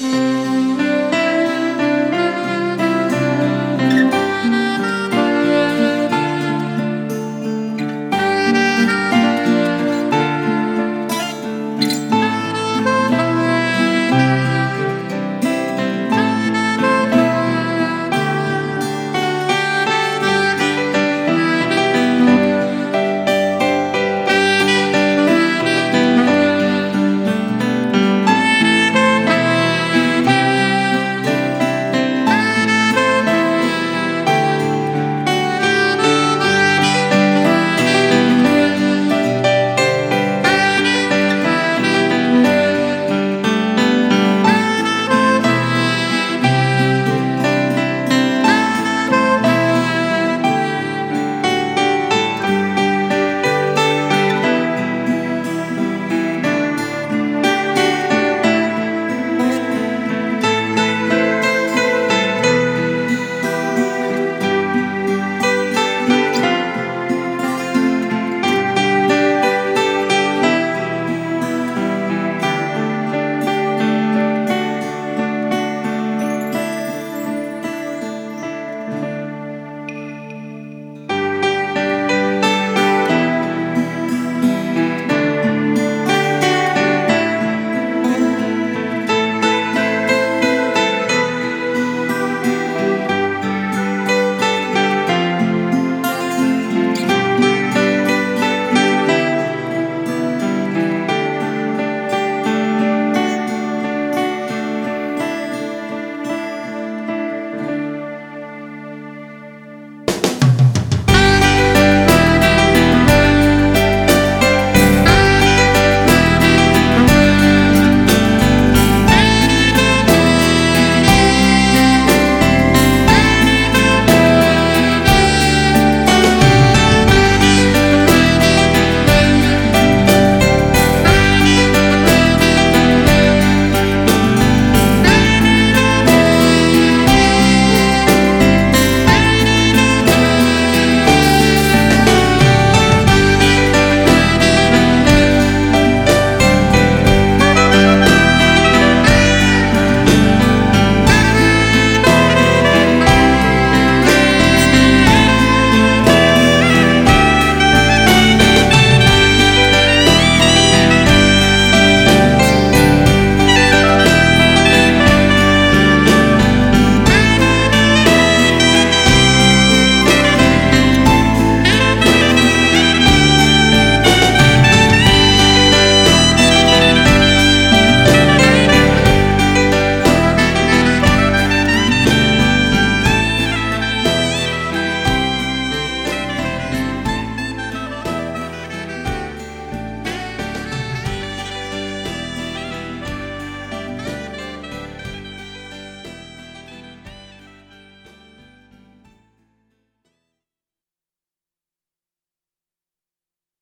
Mm-hmm.